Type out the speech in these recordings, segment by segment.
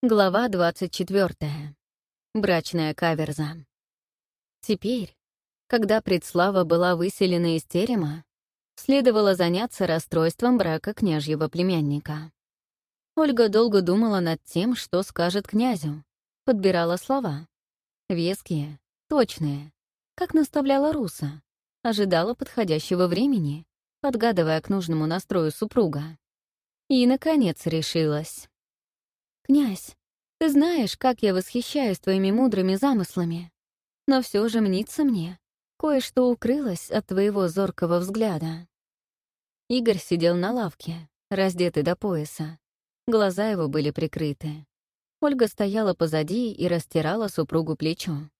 Глава 24. Брачная каверза. Теперь, когда предслава была выселена из терема, следовало заняться расстройством брака княжьего племянника. Ольга долго думала над тем, что скажет князю, подбирала слова. Веские, точные, как наставляла Руса, ожидала подходящего времени, подгадывая к нужному настрою супруга. И, наконец, решилась. «Князь, ты знаешь, как я восхищаюсь твоими мудрыми замыслами. Но все же мнится мне, кое-что укрылось от твоего зоркого взгляда». Игорь сидел на лавке, раздетый до пояса. Глаза его были прикрыты. Ольга стояла позади и растирала супругу плечо.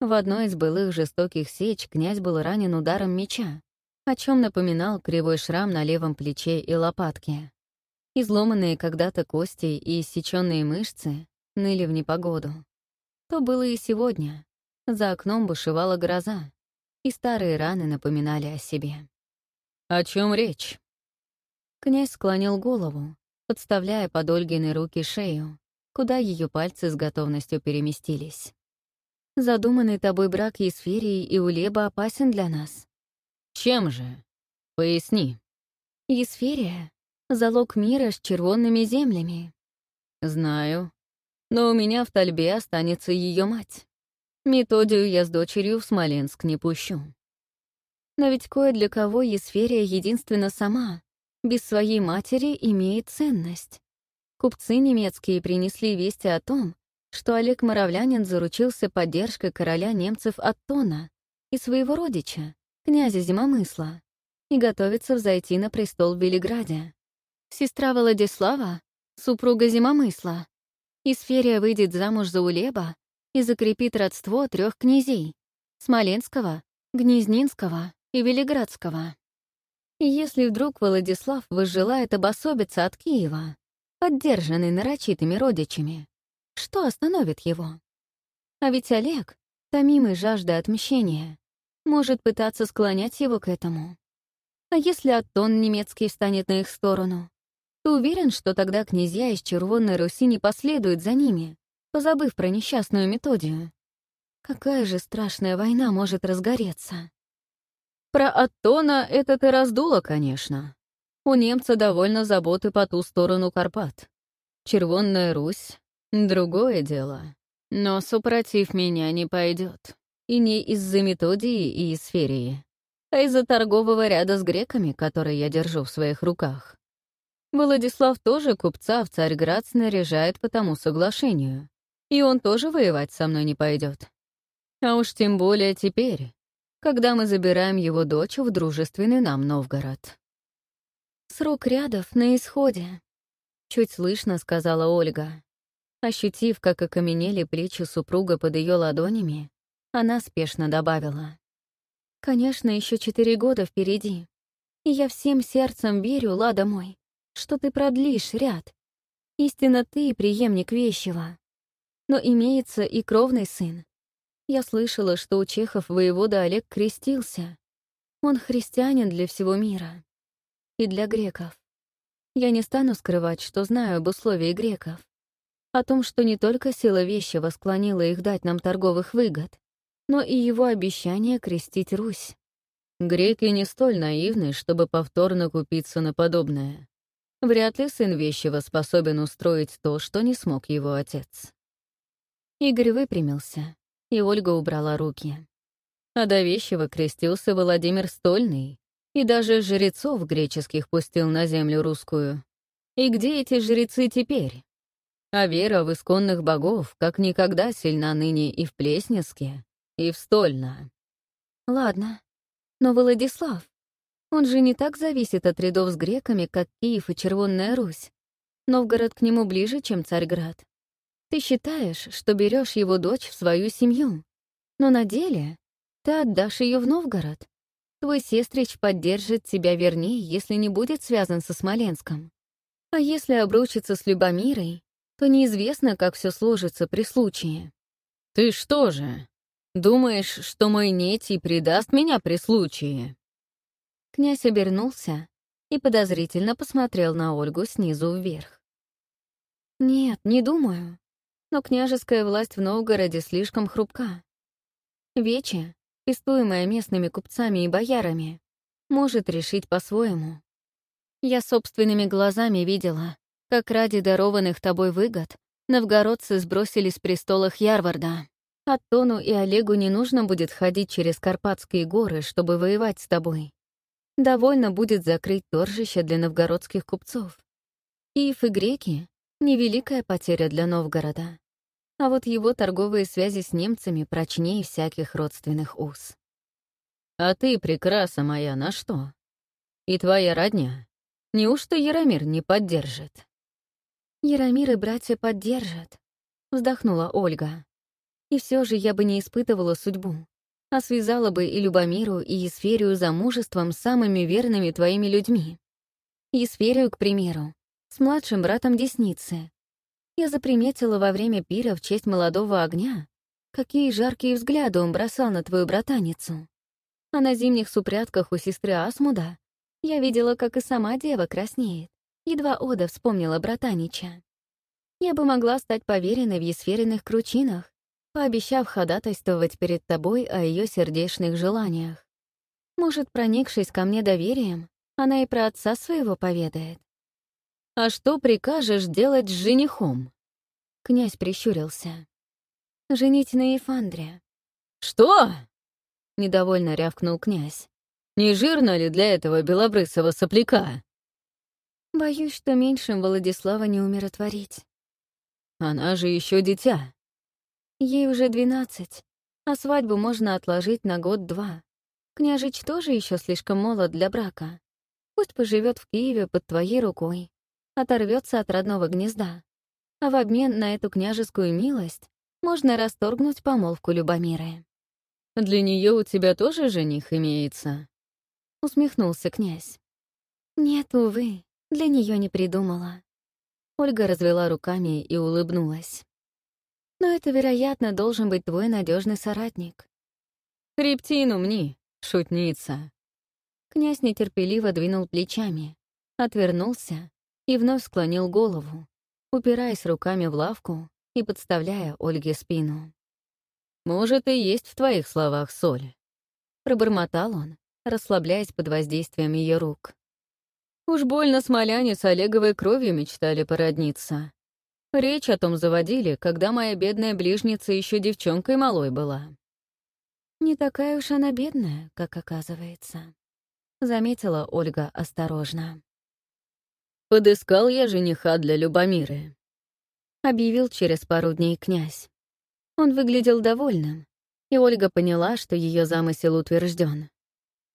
В одной из былых жестоких сеч князь был ранен ударом меча, о чем напоминал кривой шрам на левом плече и лопатке. Изломанные когда-то кости и иссеченные мышцы ныли в непогоду. То было и сегодня. За окном бушевала гроза, и старые раны напоминали о себе. «О чем речь?» Князь склонил голову, подставляя под Ольгины руки шею, куда ее пальцы с готовностью переместились. «Задуманный тобой брак Есферии и Улеба опасен для нас». «Чем же? Поясни». «Есферия залог мира с червонными землями. Знаю. Но у меня в Тальбе останется ее мать. Методию я с дочерью в Смоленск не пущу. Но ведь кое для кого Есферия единственно сама, без своей матери, имеет ценность. Купцы немецкие принесли вести о том, что Олег Моровлянин заручился поддержкой короля немцев Аттона и своего родича, князя Зимомысла, и готовится взойти на престол в Белиграде. Сестра Владислава — супруга Зимомысла. Исферия выйдет замуж за Улеба и закрепит родство трех князей — Смоленского, Гнезнинского и Велиградского. И если вдруг Владислав возжелает обособиться от Киева, поддержанный нарочитыми родичами, что остановит его? А ведь Олег, томимый жаждой отмщения, может пытаться склонять его к этому. А если Аттон немецкий встанет на их сторону? Ты уверен, что тогда князья из Червонной Руси не последуют за ними, позабыв про несчастную методию? Какая же страшная война может разгореться? Про Аттона это ты раздула, конечно. У немца довольно заботы по ту сторону Карпат. Червонная Русь — другое дело. Но супротив меня не пойдет. И не из-за методии и из сферии, а из-за торгового ряда с греками, который я держу в своих руках. Владислав тоже купца в Царьград снаряжает по тому соглашению, и он тоже воевать со мной не пойдет. А уж тем более теперь, когда мы забираем его дочь в дружественный нам Новгород. «Срок рядов на исходе», — чуть слышно сказала Ольга. Ощутив, как окаменели плечи супруга под ее ладонями, она спешно добавила. «Конечно, еще четыре года впереди, и я всем сердцем верю, Лада мой, что ты продлишь ряд. Истинно ты преемник вещего. Но имеется и кровный сын. Я слышала, что у чехов воевода Олег крестился. Он христианин для всего мира. И для греков. Я не стану скрывать, что знаю об условии греков. О том, что не только сила вещего склонила их дать нам торговых выгод, но и его обещание крестить Русь. Греки не столь наивны, чтобы повторно купиться на подобное. Вряд ли сын Вещего способен устроить то, что не смог его отец. Игорь выпрямился, и Ольга убрала руки. А до Вещего крестился Владимир Стольный, и даже жрецов греческих пустил на землю русскую. И где эти жрецы теперь? А вера в исконных богов как никогда сильна ныне и в Плеснеске, и в Стольно. Ладно, но Владислав, он же не так зависит от рядов с греками, как Киев и Червонная Русь. Новгород к нему ближе, чем Царьград. Ты считаешь, что берешь его дочь в свою семью, но на деле ты отдашь ее в Новгород. Твой сестрич поддержит тебя вернее, если не будет связан со Смоленском. А если обручится с Любомирой, то неизвестно, как все сложится при случае. «Ты что же, думаешь, что мой Нетий предаст меня при случае?» Князь обернулся и подозрительно посмотрел на Ольгу снизу вверх. Нет, не думаю. Но княжеская власть в Новгороде слишком хрупка. Вече, пестуемая местными купцами и боярами, может решить по-своему. Я собственными глазами видела, как ради дарованных тобой выгод новгородцы сбросили с престолов Ярварда. Аттону и Олегу не нужно будет ходить через Карпатские горы, чтобы воевать с тобой. Довольно будет закрыть торжище для новгородских купцов. Ив и греки — невеликая потеря для Новгорода. А вот его торговые связи с немцами прочнее всяких родственных уз. «А ты, прекраса моя, на что? И твоя родня? Неужто Яромир не поддержит?» «Яромир и братья поддержат», — вздохнула Ольга. «И все же я бы не испытывала судьбу, а связала бы и Любомиру, и Есферию замужеством с самыми верными твоими людьми. Есферию, к примеру, с младшим братом Десницы, я заприметила во время пира в честь молодого огня, какие жаркие взгляды он бросал на твою братаницу. А на зимних супрятках у сестры Асмуда я видела, как и сама дева краснеет. Едва Ода вспомнила братанича. Я бы могла стать поверенной в есференных кручинах, пообещав ходатайствовать перед тобой о ее сердечных желаниях. Может, проникшись ко мне доверием, она и про отца своего поведает. «А что прикажешь делать с женихом?» Князь прищурился. «Женить на Ефандре». «Что?» — недовольно рявкнул князь. «Не жирно ли для этого белобрысого сопляка?» «Боюсь, что меньшим Владислава не умиротворить». «Она же еще дитя». «Ей уже двенадцать, а свадьбу можно отложить на год-два. Княжич тоже еще слишком молод для брака. Пусть поживет в Киеве под твоей рукой оторвется от родного гнезда, а в обмен на эту княжескую милость можно расторгнуть помолвку Любомиры. «Для нее у тебя тоже жених имеется?» — усмехнулся князь. «Нет, увы, для нее не придумала». Ольга развела руками и улыбнулась. «Но это, вероятно, должен быть твой надежный соратник». «Хребтину мне, шутница». Князь нетерпеливо двинул плечами, отвернулся и вновь склонил голову, упираясь руками в лавку и подставляя Ольге спину. «Может, и есть в твоих словах соль», — пробормотал он, расслабляясь под воздействием ее рук. Уж больно смоляне с Олеговой кровью мечтали породниться. Речь о том заводили, когда моя бедная ближница еще девчонкой малой была. «Не такая уж она бедная, как оказывается», — заметила Ольга осторожно. «Подыскал я жениха для Любомиры», — объявил через пару дней князь. Он выглядел довольным, и Ольга поняла, что ее замысел утвержден.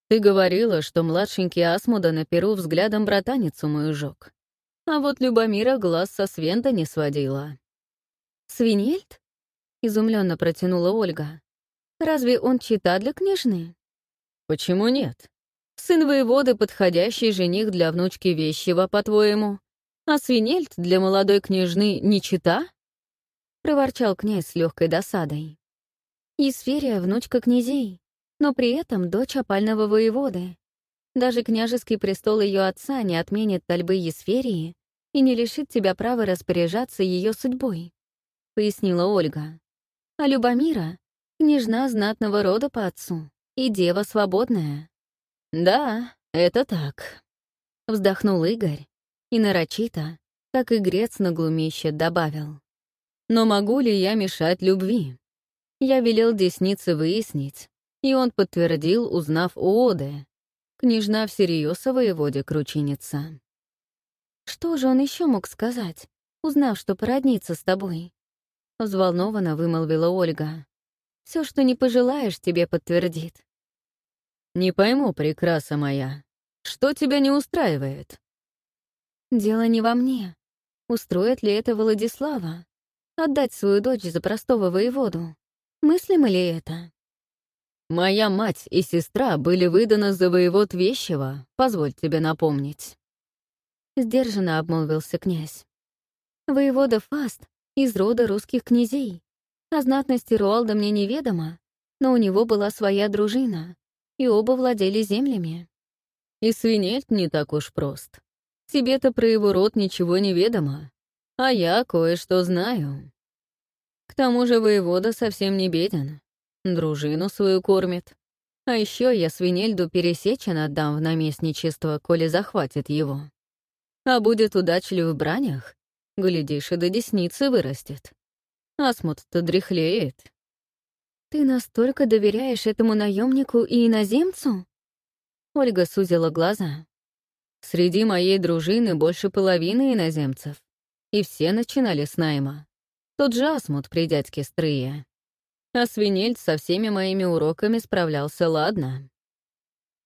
«Ты говорила, что младшенький Асмуда на перу взглядом братаницу мою жёг. А вот Любомира глаз со Свента не сводила». «Свинельд?» — изумленно протянула Ольга. «Разве он чита для княжны?» «Почему нет? Сын воеводы — подходящий жених для внучки Вещева, по-твоему? А свинельт для молодой княжны не чита?» — проворчал князь с легкой досадой. «Исферия — внучка князей, но при этом дочь опального воеводы. Даже княжеский престол ее отца не отменит тальбы Есферии и не лишит тебя права распоряжаться ее судьбой», — пояснила Ольга. «А Любомира — княжна знатного рода по отцу и дева свободная. «Да, это так», — вздохнул Игорь и нарочито, как игрец на глумище, добавил. «Но могу ли я мешать любви? Я велел деснице выяснить, и он подтвердил, узнав у Оды. Княжна всерьез о воеводе кручинится». «Что же он еще мог сказать, узнав, что породнится с тобой?» Взволнованно вымолвила Ольга. Все, что не пожелаешь, тебе подтвердит. «Не пойму, прекраса моя, что тебя не устраивает?» «Дело не во мне. Устроит ли это Владислава? Отдать свою дочь за простого воеводу? Мыслимо ли это?» «Моя мать и сестра были выданы за воевод Вещева, позволь тебе напомнить». Сдержанно обмолвился князь. «Воевода Фаст из рода русских князей. О знатности Руалда мне неведомо, но у него была своя дружина, и оба владели землями. И свинельт не так уж прост. Тебе-то про его род ничего не ведомо. А я кое-что знаю. К тому же воевода совсем не беден. Дружину свою кормит. А еще я свинельду пересечен отдам в наместничество, коли захватит его. А будет удачлив в бранях, глядишь, и до десницы вырастет. Асмут-то дряхлеет. Ты настолько доверяешь этому наемнику и иноземцу? Ольга сузила глаза. Среди моей дружины больше половины иноземцев, и все начинали с найма. Тот же Асмут при дядьке Стрые. А свинельд со всеми моими уроками справлялся ладно.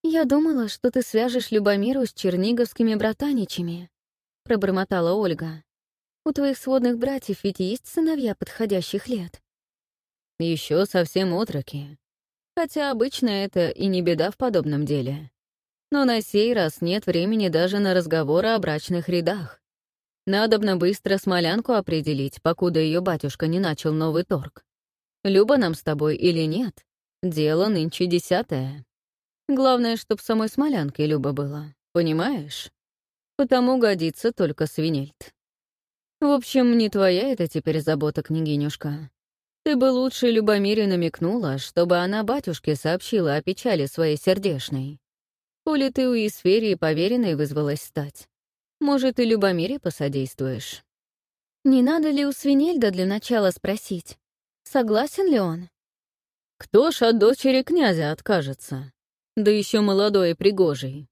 «Я думала, что ты свяжешь Любомиру с черниговскими братаничами», — пробормотала Ольга. «У твоих сводных братьев ведь есть сыновья подходящих лет». Еще совсем отроки. Хотя обычно это и не беда в подобном деле. Но на сей раз нет времени даже на разговоры о брачных рядах. Надобно быстро смолянку определить, покуда ее батюшка не начал новый торг. Люба нам с тобой или нет, дело нынче десятое. Главное, чтоб самой смолянкой Люба была, понимаешь? Потому годится только свинельт. В общем, не твоя это теперь забота, княгинюшка. Ты бы лучше Любомире намекнула, чтобы она батюшке сообщила о печали своей сердешной. Коли ты у Исферии поверенной вызвалась стать, может, и Любомире посодействуешь. Не надо ли у Свинельда для начала спросить, Согласен ли он? Кто ж от дочери князя откажется? Да еще молодой и пригожий.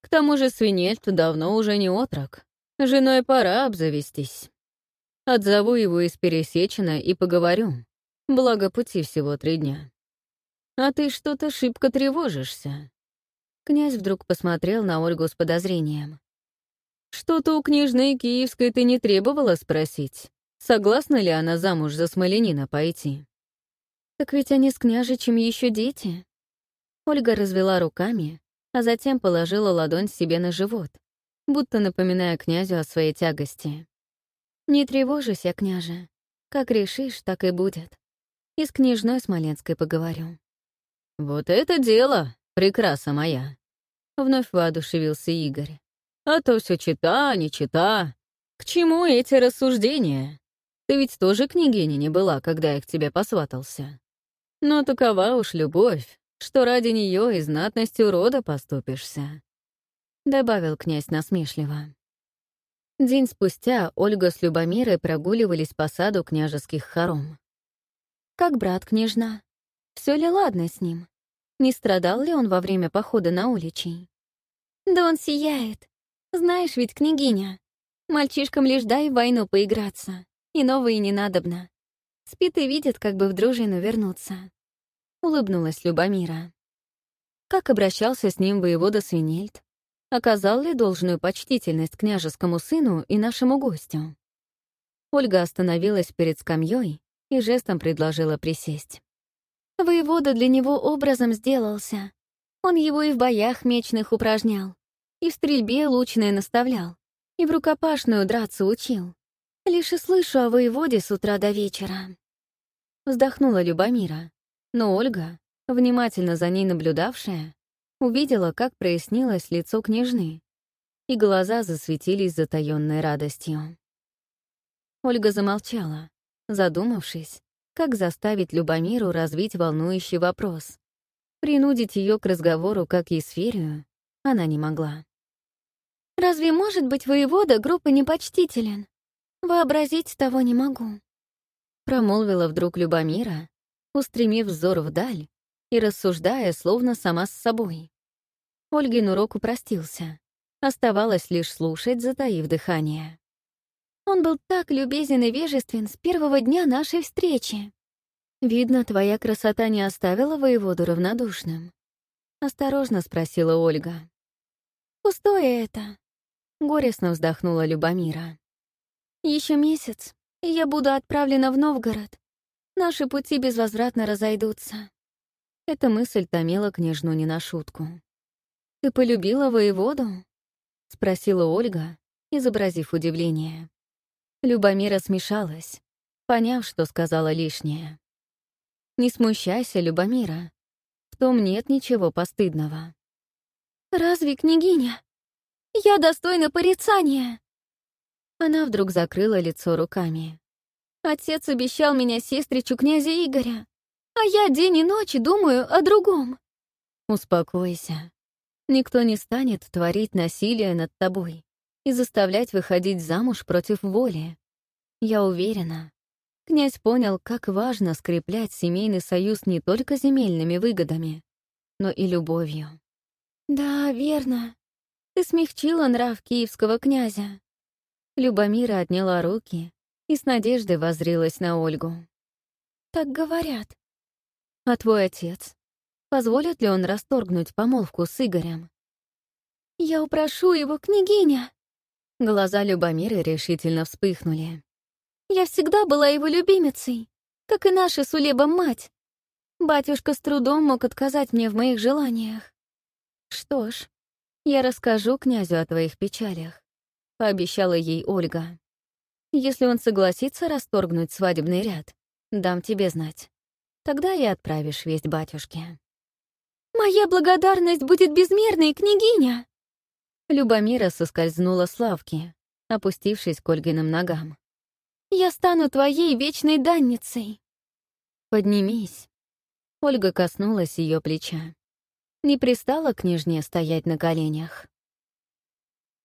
К тому же свинельт давно уже не отрок. Женой пора обзавестись. Отзову его из Пересечина и поговорю. Благо пути всего три дня. А ты что-то шибко тревожишься. Князь вдруг посмотрел на Ольгу с подозрением. Что-то у княжны Киевской ты не требовала спросить. Согласна ли она замуж за Смоленина пойти? Так ведь они с княжичем еще дети. Ольга развела руками, а затем положила ладонь себе на живот, будто напоминая князю о своей тягости. «Не тревожься, княже. Как решишь, так и будет. И с княжной Смоленской поговорю». «Вот это дело, прекраса моя!» Вновь воодушевился Игорь. «А то все чита, не чита. К чему эти рассуждения? Ты ведь тоже княгиня не была, когда я к тебе посватался. Но такова уж любовь, что ради нее и знатностью рода поступишься», — добавил князь насмешливо. День спустя Ольга с Любомирой прогуливались по саду княжеских хором. «Как брат княжна? Все ли ладно с ним? Не страдал ли он во время похода на уличей?» «Да он сияет. Знаешь ведь, княгиня, мальчишкам лишь дай в войну поиграться. И не надобно. Спит и видит, как бы в дружину вернуться. Улыбнулась Любомира. Как обращался с ним воевода Свинельд? Оказал ли должную почтительность княжескому сыну и нашему гостю? Ольга остановилась перед скамьей и жестом предложила присесть. Воевода для него образом сделался. Он его и в боях мечных упражнял, и в стрельбе лучной наставлял, и в рукопашную драться учил. Лишь и слышу о воеводе с утра до вечера. Вздохнула Любомира, но Ольга, внимательно за ней наблюдавшая, увидела, как прояснилось лицо княжны, и глаза засветились затаённой радостью. Ольга замолчала, задумавшись, как заставить Любомиру развить волнующий вопрос. Принудить ее к разговору, как Есферию, она не могла. «Разве может быть воевода группы непочтителен?» «Вообразить того не могу», — промолвила вдруг Любомира, устремив взор вдаль и рассуждая, словно сама с собой. Ольгин урок упростился. Оставалось лишь слушать, затаив дыхание. Он был так любезен и вежествен с первого дня нашей встречи. «Видно, твоя красота не оставила воеводу равнодушным», — осторожно спросила Ольга. «Пустое это», — горестно вздохнула Любомира. Еще месяц, и я буду отправлена в Новгород. Наши пути безвозвратно разойдутся. Эта мысль томила княжну не на шутку. «Ты полюбила воеводу?» — спросила Ольга, изобразив удивление. Любомира смешалась, поняв, что сказала лишнее. «Не смущайся, Любомира. В том нет ничего постыдного». «Разве, княгиня? Я достойна порицания!» Она вдруг закрыла лицо руками. «Отец обещал меня сестричу князя Игоря, а я день и ночь думаю о другом». «Успокойся. Никто не станет творить насилие над тобой и заставлять выходить замуж против воли. Я уверена, князь понял, как важно скреплять семейный союз не только земельными выгодами, но и любовью. «Да, верно. Ты смягчила нрав киевского князя. Любомира отняла руки и с надеждой воззрилась на Ольгу. «Так говорят. А твой отец? Позволит ли он расторгнуть помолвку с Игорем?» «Я упрошу его, княгиня!» Глаза Любомиры решительно вспыхнули. «Я всегда была его любимицей, как и наша с Улебом мать. Батюшка с трудом мог отказать мне в моих желаниях. Что ж, я расскажу князю о твоих печалях пообещала ей Ольга. «Если он согласится расторгнуть свадебный ряд, дам тебе знать. Тогда и отправишь весть батюшке». «Моя благодарность будет безмерной, княгиня!» Любомира соскользнула с лавки, опустившись к Ольгиным ногам. «Я стану твоей вечной данницей!» «Поднимись!» Ольга коснулась ее плеча. Не пристала княжне стоять на коленях.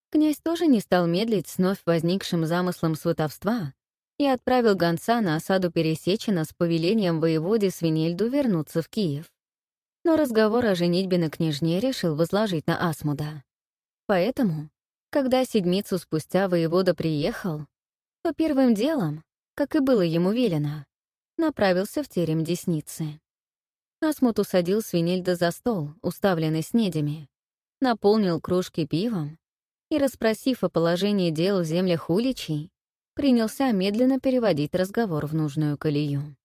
Князь тоже не стал медлить с вновь возникшим замыслом сватовства и отправил гонца на осаду Пересечина с повелением воеводе Свинельду вернуться в Киев. Но разговор о женитьбе на княжне решил возложить на Асмуда. Поэтому, когда седмицу спустя воевода приехал, то первым делом, как и было ему велено, направился в терем Десницы. Асмут усадил Свинельда за стол, уставленный снедями, наполнил кружки пивом и, расспросив о положении дел в землях Уличей, принялся медленно переводить разговор в нужную колею.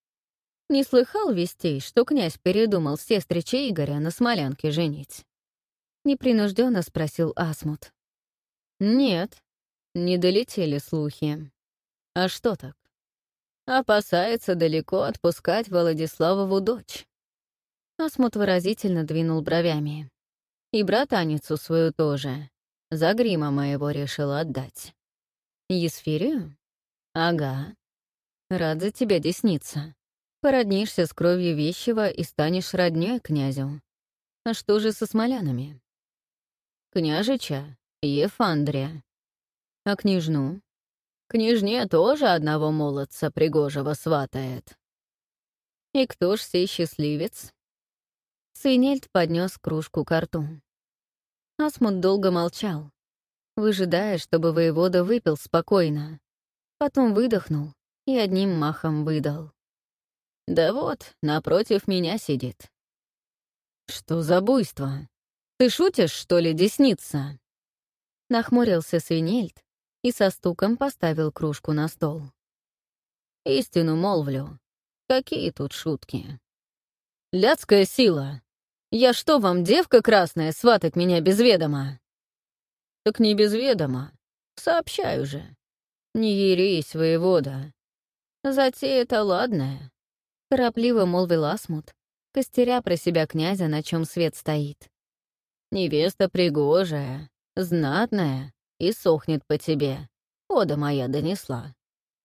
Не слыхал вестей, что князь передумал сестрича Игоря на смолянке женить? Непринужденно спросил Асмут. Нет, не долетели слухи. А что так? Опасается далеко отпускать Владиславову дочь. Асмут выразительно двинул бровями. И братаницу свою тоже. За грима моего решил отдать. Есфирию? Ага. Рад за тебя, десница. Породнишься с кровью вещего и станешь роднёй князю. А что же со смолянами? Княжича, Ефандрия. А княжну? Княжне тоже одного молодца пригожего сватает. И кто ж сей счастливец? Свинельд поднес кружку к рту. Асмунд долго молчал, выжидая, чтобы воевода выпил спокойно. Потом выдохнул и одним махом выдал. «Да вот, напротив меня сидит». «Что за буйство? Ты шутишь, что ли, десница?» Нахмурился Свинельд и со стуком поставил кружку на стол. «Истину молвлю. Какие тут шутки?» «Ляцкая сила. Я что вам, девка красная, сватать меня без ведома?» «Так не без ведома. Сообщаю же. Не ерись, воевода. Затея-то ладная», — торопливо молвил Асмут, костеря про себя князя, на чем свет стоит. «Невеста пригожая, знатная и сохнет по тебе. Ода моя донесла.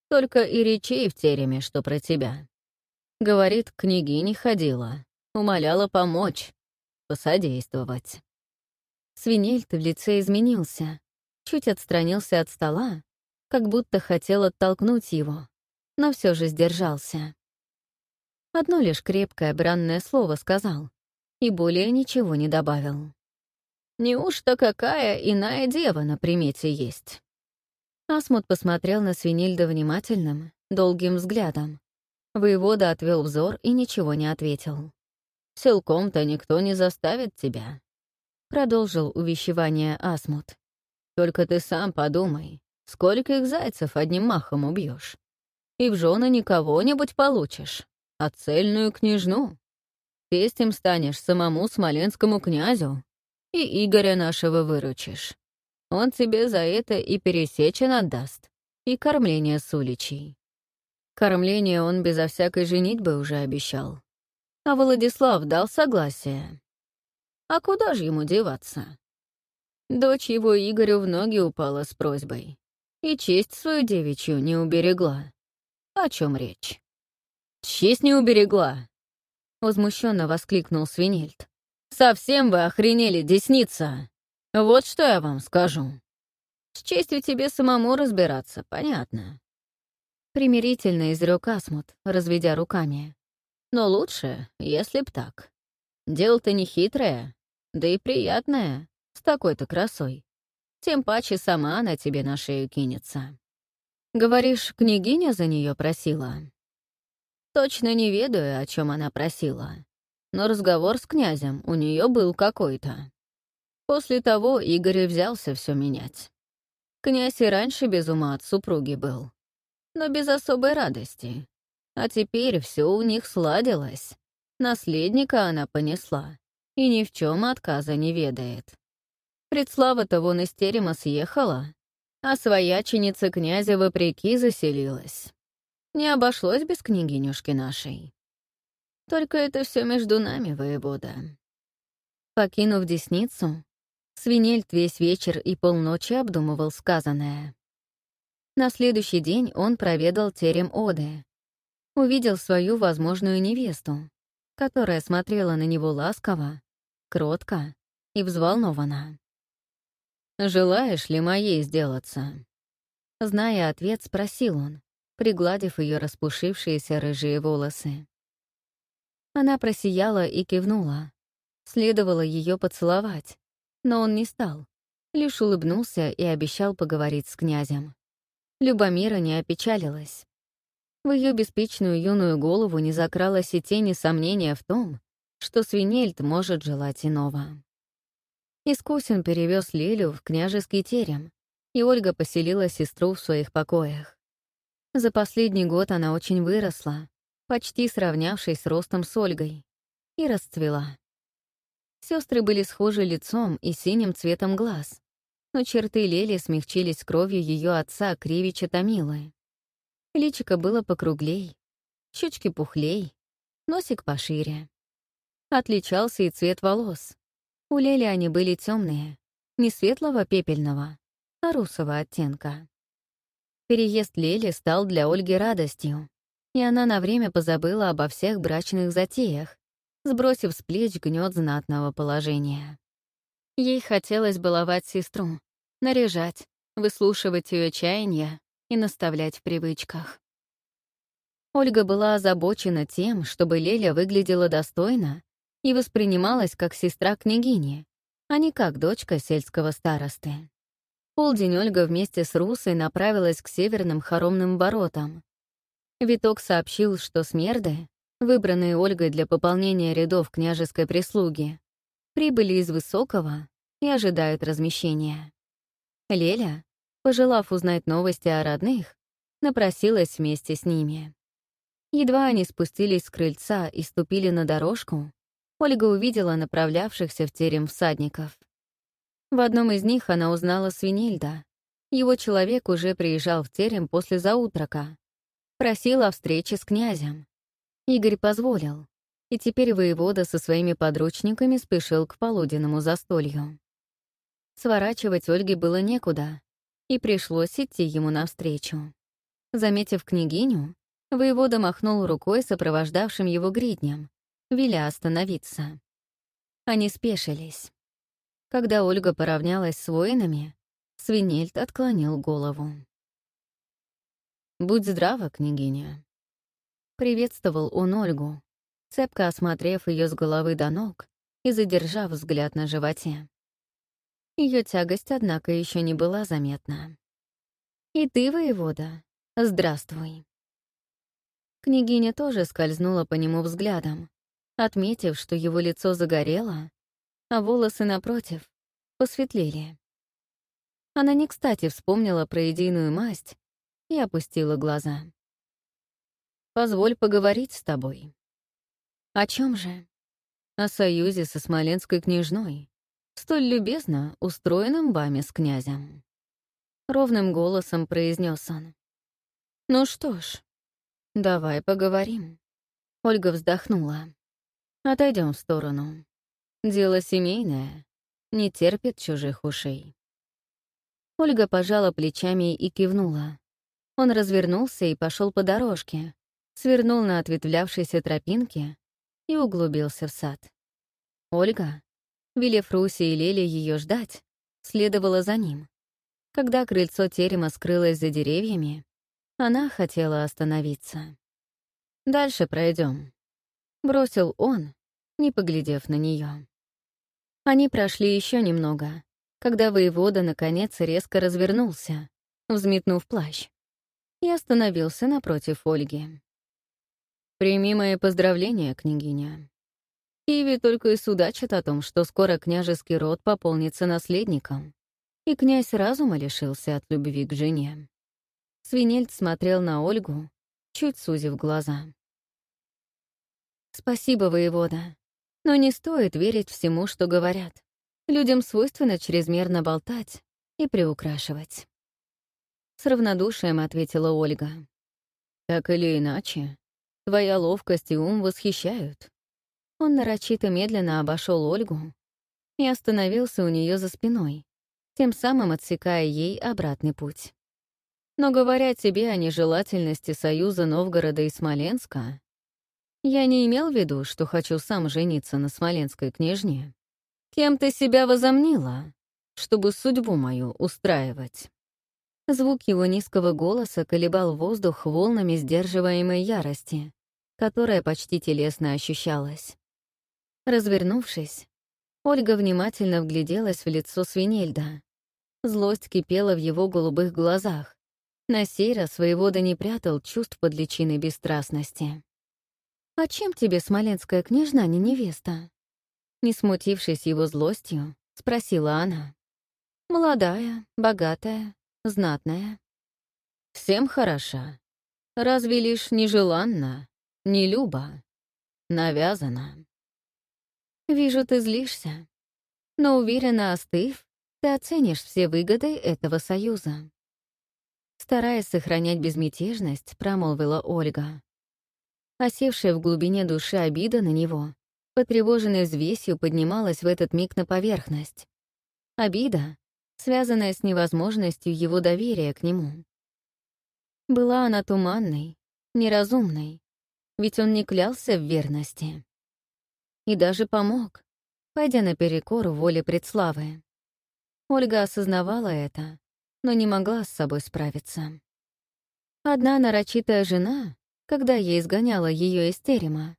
Только и речей в тереме, что про тебя. Говорит, княгиня ходила, умоляла помочь, посодействовать. Свинельт в лице изменился, чуть отстранился от стола, как будто хотел оттолкнуть его, но все же сдержался. Одно лишь крепкое бранное слово сказал и более ничего не добавил. «Неужто какая иная дева на примете есть?» Асмут посмотрел на Свинильда внимательным, долгим взглядом. Воевода отвел взор и ничего не ответил. Силком-то никто не заставит тебя», — продолжил увещевание Асмут. «Только ты сам подумай, сколько их зайцев одним махом убьешь. И в жены не кого-нибудь получишь, а цельную княжну. Тестем станешь самому смоленскому князю и Игоря нашего выручишь. Он тебе за это и пересечен отдаст, и кормление с уличей. Кормление он безо всякой женитьбы уже обещал а Владислав дал согласие. А куда же ему деваться? Дочь его Игорю в ноги упала с просьбой. И честь свою девичью не уберегла. О чем речь? Честь не уберегла! Возмущенно воскликнул Свинельд. Совсем вы охренели, десница! Вот что я вам скажу. С честью тебе самому разбираться, понятно. Примирительно изрек Асмут, разведя руками. Но лучше, если б так. Дело-то не хитрое, да и приятное, с такой-то красой. Тем паче сама она тебе на шею кинется. Говоришь, княгиня за нее просила? Точно не ведаю, о чем она просила. Но разговор с князем у нее был какой-то. После того Игорь взялся все менять. Князь и раньше без ума от супруги был но без особой радости. А теперь все у них сладилось. Наследника она понесла и ни в чем отказа не ведает. Предслава-то вон из терема съехала, а свояченица князя вопреки заселилась. Не обошлось без княгинюшки нашей. Только это все между нами, воевода. Покинув десницу, Свинельд весь вечер и полночи обдумывал сказанное. На следующий день он проведал терем Оды. Увидел свою возможную невесту, которая смотрела на него ласково, кротко и взволнованно. «Желаешь ли моей сделаться?» Зная ответ, спросил он, пригладив ее распушившиеся рыжие волосы. Она просияла и кивнула. Следовало ее поцеловать, но он не стал, лишь улыбнулся и обещал поговорить с князем. Любомира не опечалилась. В ее беспечную юную голову не закралось и тени сомнения в том, что Свинельд может желать иного. Искусин перевез Лилю в княжеский терем, и Ольга поселила сестру в своих покоях. За последний год она очень выросла, почти сравнявшись с ростом с Ольгой, и расцвела. Сестры были схожи лицом и синим цветом глаз, но черты Лели смягчились кровью ее отца Кривича Томилы. Личико было покруглей, щечки пухлей, носик пошире. Отличался и цвет волос. У Лели они были темные, не светлого пепельного, а русого оттенка. Переезд Лели стал для Ольги радостью, и она на время позабыла обо всех брачных затеях, сбросив с плеч гнет знатного положения. Ей хотелось баловать сестру, наряжать, выслушивать ее чаяния и наставлять в привычках. Ольга была озабочена тем, чтобы Леля выглядела достойно и воспринималась как сестра княгини, а не как дочка сельского старосты. Полдень Ольга вместе с Русой направилась к северным хоромным воротам. Виток сообщил, что смерды, выбранные Ольгой для пополнения рядов княжеской прислуги, прибыли из Высокого и ожидают размещения. Леля, пожелав узнать новости о родных, напросилась вместе с ними. Едва они спустились с крыльца и ступили на дорожку, Ольга увидела направлявшихся в терем всадников. В одном из них она узнала Свинельда. Его человек уже приезжал в терем после заутрака. Просил о встрече с князем. Игорь позволил, и теперь воевода со своими подручниками спешил к полуденному застолью. Сворачивать Ольге было некуда, и пришлось идти ему навстречу. Заметив княгиню, воевода махнул рукой сопровождавшим его гридням, веля остановиться. Они спешились. Когда Ольга поравнялась с воинами, Свинельд отклонил голову. «Будь здрава, княгиня», — приветствовал он Ольгу, цепко осмотрев ее с головы до ног и задержав взгляд на животе. Ее тягость, однако, еще не была заметна. «И ты, воевода, здравствуй». Княгиня тоже скользнула по нему взглядом, отметив, что его лицо загорело, а волосы, напротив, посветлели. Она не кстати вспомнила про единую масть и опустила глаза. «Позволь поговорить с тобой». «О чем же?» «О союзе со Смоленской княжной столь любезно устроенным вами с князем». Ровным голосом произнес он. «Ну что ж, давай поговорим». Ольга вздохнула. Отойдем в сторону. Дело семейное, не терпит чужих ушей. Ольга пожала плечами и кивнула. Он развернулся и пошел по дорожке, свернул на ответвлявшейся тропинке и углубился в сад. Ольга, велев Руси и Леле ее ждать, следовала за ним. Когда крыльцо терема скрылось за деревьями, она хотела остановиться. «Дальше пройдем, бросил он, не поглядев на нее. Они прошли еще немного, когда воевода, наконец, резко развернулся, взметнув плащ, и остановился напротив Ольги. «Прими мои поздравления, княгиня. Киеве только и судачат о том, что скоро княжеский род пополнится наследником, и князь разума лишился от любви к жене». Свинельд смотрел на Ольгу, чуть сузив глаза. «Спасибо, воевода. Но не стоит верить всему, что говорят. Людям свойственно чрезмерно болтать и приукрашивать. С равнодушием ответила Ольга. «Так или иначе, твоя ловкость и ум восхищают». Он нарочито медленно обошел Ольгу и остановился у нее за спиной, тем самым отсекая ей обратный путь. Но говоря тебе о нежелательности союза Новгорода и Смоленска, я не имел в виду, что хочу сам жениться на смоленской княжне. Кем ты себя возомнила, чтобы судьбу мою устраивать?» Звук его низкого голоса колебал воздух волнами сдерживаемой ярости, которая почти телесно ощущалась. Развернувшись, Ольга внимательно вгляделась в лицо Свинельда. Злость кипела в его голубых глазах. На сей раз воевода не прятал чувств под личиной бесстрастности. «А чем тебе смоленская княжна не невеста?» Не смутившись его злостью, спросила она. «Молодая, богатая, знатная». «Всем хороша. Разве лишь нежеланна, не люба, навязана?» «Вижу, ты злишься. Но уверенно остыв, ты оценишь все выгоды этого союза». Стараясь сохранять безмятежность, промолвила Ольга. Осевшая в глубине души обида на него, потревоженная взвесью, поднималась в этот миг на поверхность. Обида, связанная с невозможностью его доверия к нему. Была она туманной, неразумной, ведь он не клялся в верности. И даже помог, пойдя наперекор воле предславы. Ольга осознавала это, но не могла с собой справиться. Одна нарочитая жена, когда я изгоняла ее из терема,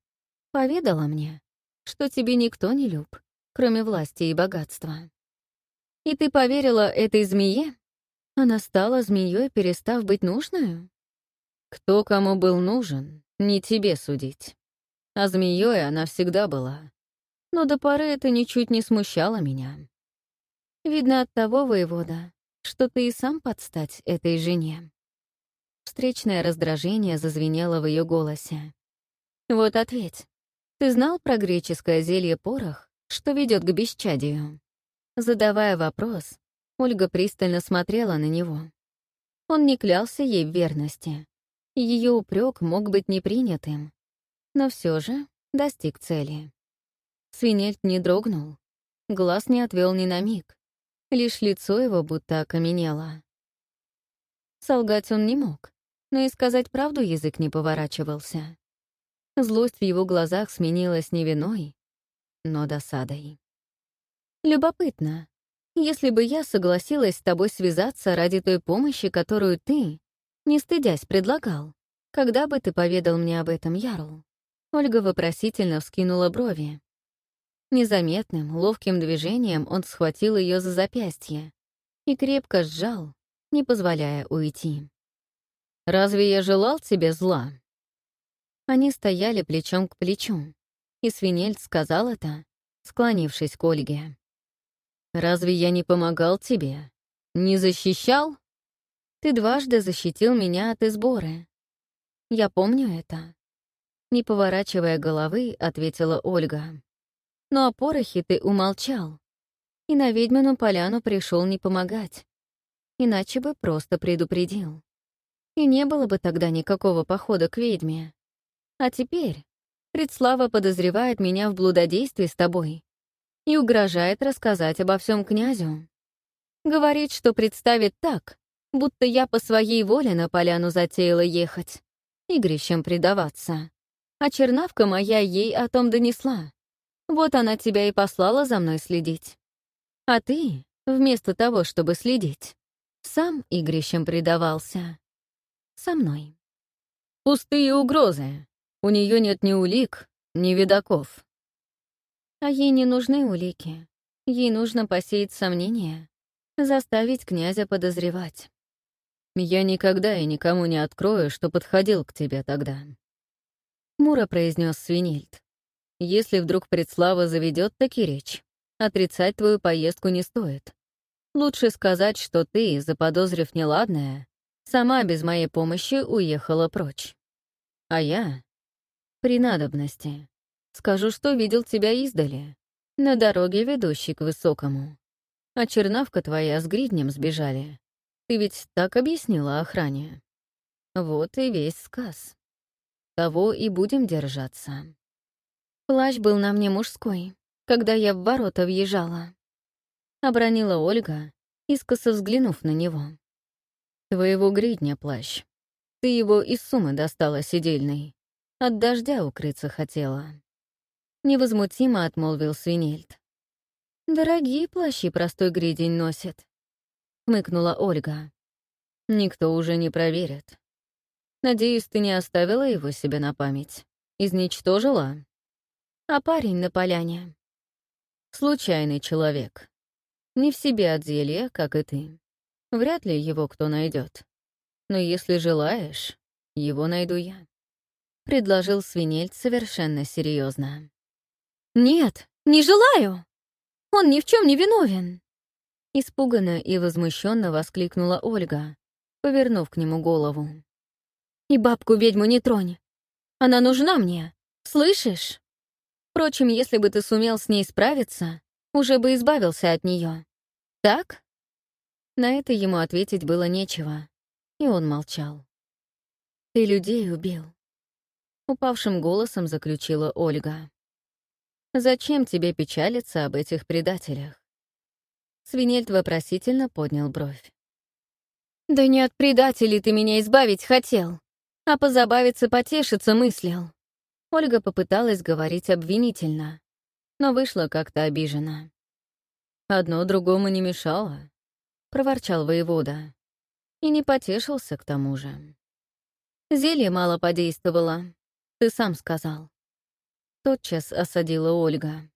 поведала мне, что тебе никто не люб, кроме власти и богатства. И ты поверила этой змее? Она стала змеей, перестав быть нужной? Кто кому был нужен, не тебе судить. А змеей она всегда была. Но до поры это ничуть не смущало меня. Видно от того, воевода, что ты и сам подстать этой жене. Встречное раздражение зазвенело в ее голосе. «Вот ответь. Ты знал про греческое зелье порох, что ведет к бесчадию?» Задавая вопрос, Ольга пристально смотрела на него. Он не клялся ей в верности. Ее упрек мог быть непринятым, но все же достиг цели. Свинельт не дрогнул, глаз не отвел ни на миг, лишь лицо его будто окаменело. Солгать он не мог, но и сказать правду язык не поворачивался. Злость в его глазах сменилась не виной, но досадой. «Любопытно, если бы я согласилась с тобой связаться ради той помощи, которую ты, не стыдясь, предлагал, когда бы ты поведал мне об этом, Ярл?» Ольга вопросительно вскинула брови. Незаметным, ловким движением он схватил ее за запястье и крепко сжал, не позволяя уйти. Разве я желал тебе зла?» Они стояли плечом к плечу, и Свинельд сказал это, склонившись к Ольге. «Разве я не помогал тебе? Не защищал? Ты дважды защитил меня от изборы. Я помню это». Не поворачивая головы, ответила Ольга. «Но о порохе ты умолчал, и на ведьмину поляну пришел не помогать, иначе бы просто предупредил и не было бы тогда никакого похода к ведьме. А теперь Предслава подозревает меня в блудодействе с тобой и угрожает рассказать обо всем князю. Говорит, что представит так, будто я по своей воле на поляну затеяла ехать, игрищем предаваться. А чернавка моя ей о том донесла. Вот она тебя и послала за мной следить. А ты, вместо того, чтобы следить, сам игрищем предавался. Со мной. Пустые угрозы. У нее нет ни улик, ни видаков. А ей не нужны улики. Ей нужно посеять сомнения, заставить князя подозревать. Я никогда и никому не открою, что подходил к тебе тогда. Мура произнес Свинельд. Если вдруг предслава заведет таки речь, отрицать твою поездку не стоит. Лучше сказать, что ты, заподозрив неладное, сама без моей помощи уехала прочь. А я, при надобности, скажу, что видел тебя издали, на дороге, ведущей к высокому. А чернавка твоя с гриднем сбежали. Ты ведь так объяснила охране. Вот и весь сказ. Того и будем держаться. Плащ был на мне мужской, когда я в ворота въезжала. Обронила Ольга, искоса взглянув на него. Твоего гридня плащ. Ты его из суммы достала сидельный. От дождя укрыться хотела. Невозмутимо отмолвил Свинельд. «Дорогие плащи простой гридень носит», — хмыкнула Ольга. «Никто уже не проверит. Надеюсь, ты не оставила его себе на память. Изничтожила?» «А парень на поляне?» «Случайный человек. Не в себе от зелья, как и ты. Вряд ли его кто найдет. Но если желаешь, его найду я», — предложил свинельц совершенно серьезно. «Нет, не желаю! Он ни в чем не виновен!» Испуганно и возмущенно воскликнула Ольга, повернув к нему голову. «И бабку-ведьму не тронь! Она нужна мне, слышишь? Впрочем, если бы ты сумел с ней справиться, уже бы избавился от нее. Так?» На это ему ответить было нечего, и он молчал. «Ты людей убил», — упавшим голосом заключила Ольга. «Зачем тебе печалиться об этих предателях?» Свинельд вопросительно поднял бровь. «Да не от предателей ты меня избавить хотел, а позабавиться, потешиться мыслил». Ольга попыталась говорить обвинительно, но вышла как-то обижена. «Одно другому не мешало», — проворчал воевода. И не потешился к тому же. «Зелье мало подействовало, ты сам сказал». Тотчас осадила Ольга.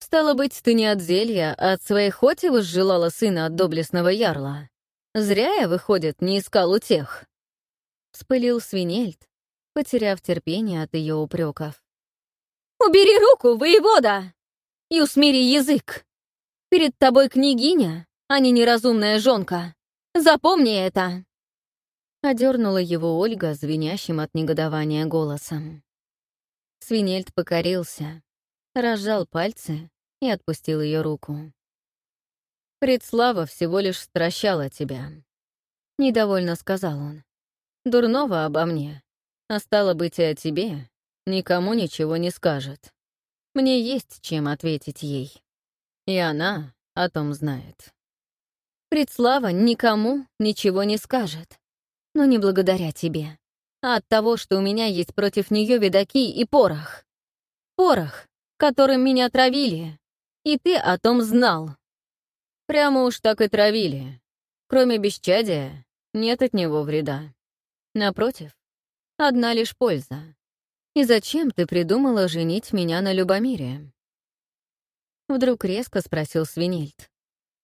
«Стало быть, ты не от зелья, а от своей хоти возжелала сына от доблестного ярла. Зря я, выходит, не искал утех». Вспылил свинельд, потеряв терпение от ее упреков. «Убери руку, воевода! И усмири язык! Перед тобой княгиня, а не неразумная жонка. Запомни это!» Одернула его Ольга звенящим от негодования голосом. Свинельд покорился, разжал пальцы и отпустил ее руку. «Предслава всего лишь стращала тебя», — недовольно сказал он. «Дурного обо мне, а стало быть и о тебе, никому ничего не скажет. Мне есть чем ответить ей. И она о том знает». Предслава никому ничего не скажет. Но не благодаря тебе, а от того, что у меня есть против нее видаки и порох. Порох, которым меня травили. И ты о том знал. Прямо уж так и травили. Кроме бесчадия, нет от него вреда. Напротив, одна лишь польза. И зачем ты придумала женить меня на Любомире? Вдруг резко спросил Свинельд.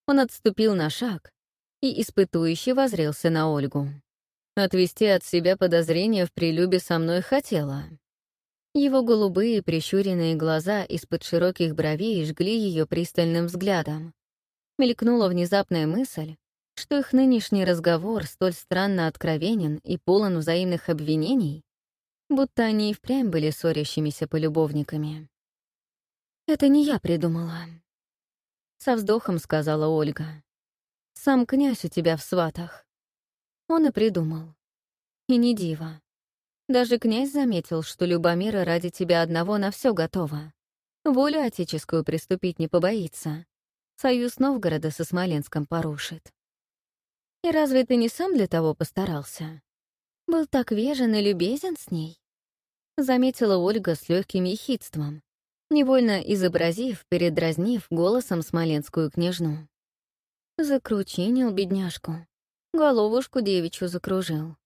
Он отступил на шаг и испытующе возрелся на Ольгу. Отвести от себя подозрения в прелюбе со мной хотела. Его голубые прищуренные глаза из-под широких бровей жгли ее пристальным взглядом. Мелькнула внезапная мысль, что их нынешний разговор столь странно откровенен и полон взаимных обвинений, будто они и впрямь были ссорящимися полюбовниками. «Это не я придумала», со вздохом сказала Ольга. «Сам князь у тебя в сватах». Он и придумал. И не диво. Даже князь заметил, что Любомира ради тебя одного на все готова. Волю отеческую приступить не побоится. союз Новгорода со Смоленском порушит. И разве ты не сам для того постарался? Был так вежен и любезен с ней? Заметила Ольга с легким ехидством, невольно изобразив, передразнив голосом смоленскую княжну. Закручинил бедняжку, головушку девичью закружил.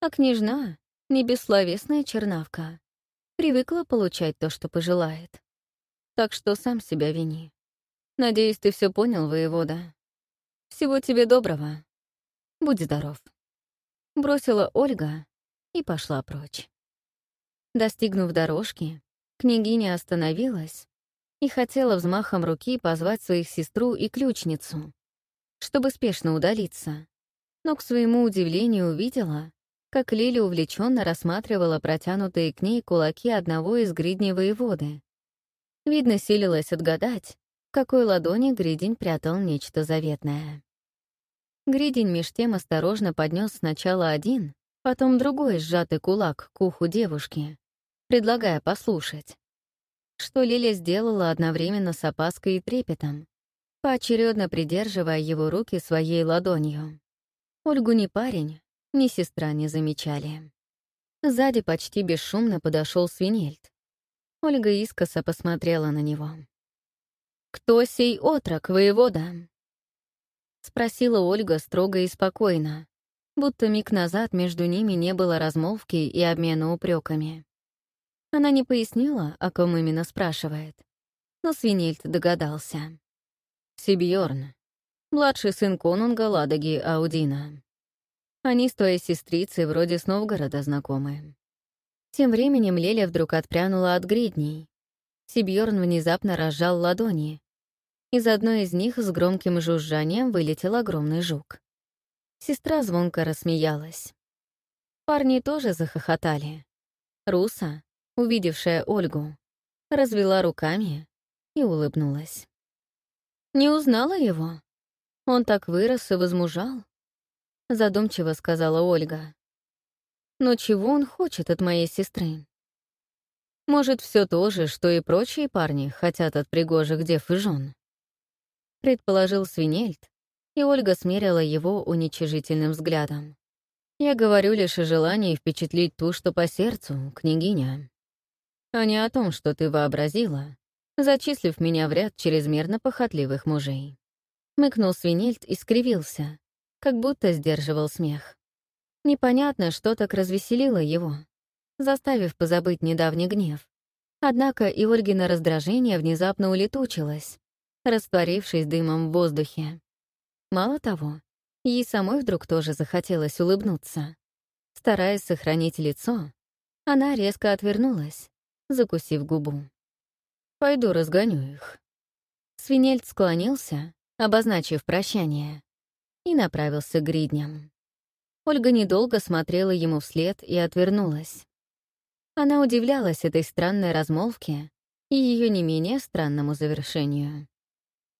А княжна, не бессловесная чернавка, привыкла получать то, что пожелает. Так что сам себя вини. Надеюсь, ты все понял, воевода. Всего тебе доброго. Будь здоров. Бросила Ольга и пошла прочь. Достигнув дорожки, княгиня остановилась и хотела взмахом руки позвать своих сестру и ключницу, чтобы спешно удалиться, но к своему удивлению увидела, как Лили увлеченно рассматривала протянутые к ней кулаки одного из гридней воеводы. Видно, силилась отгадать, в какой ладони Гридень прятал нечто заветное. Гридень меж тем осторожно поднес сначала один, потом другой сжатый кулак к уху девушки, предлагая послушать. Что Лиля сделала одновременно с опаской и трепетом, поочередно придерживая его руки своей ладонью. Ольгу ни парень, ни сестра не замечали. Сзади почти бесшумно подошел свинельт. Ольга искоса посмотрела на него. «Кто сей отрок, воевода?» Спросила Ольга строго и спокойно, будто миг назад между ними не было размолвки и обмена упреками. Она не пояснила, о ком именно спрашивает, но Свинельд догадался. Сибьорн, младший сын конунга Ладоги Аудина. Они с твоей сестрицей вроде с Новгорода знакомы. Тем временем Леля вдруг отпрянула от гридней. Сибьорн внезапно разжал ладони. Из одной из них с громким жужжанием вылетел огромный жук. Сестра звонко рассмеялась. Парни тоже захохотали. Руса, увидевшая Ольгу, развела руками и улыбнулась. «Не узнала его? Он так вырос и возмужал?» Задумчиво сказала Ольга. «Но чего он хочет от моей сестры?» «Может, все то же, что и прочие парни хотят от пригожих дев и жен?» Предположил Свинельд, и Ольга смерила его уничижительным взглядом. «Я говорю лишь о желании впечатлить ту, что по сердцу, княгиня, а не о том, что ты вообразила, зачислив меня в ряд чрезмерно похотливых мужей». Мыкнул Свинельд и скривился, как будто сдерживал смех. Непонятно, что так развеселило его, заставив позабыть недавний гнев. Однако и Ольгина раздражение внезапно улетучилось, растворившись дымом в воздухе. Мало того, ей самой вдруг тоже захотелось улыбнуться. Стараясь сохранить лицо, она резко отвернулась, закусив губу. «Пойду разгоню их». Свинельд склонился, обозначив прощание, и направился к гридням. Ольга недолго смотрела ему вслед и отвернулась. Она удивлялась этой странной размолвке и ее не менее странному завершению.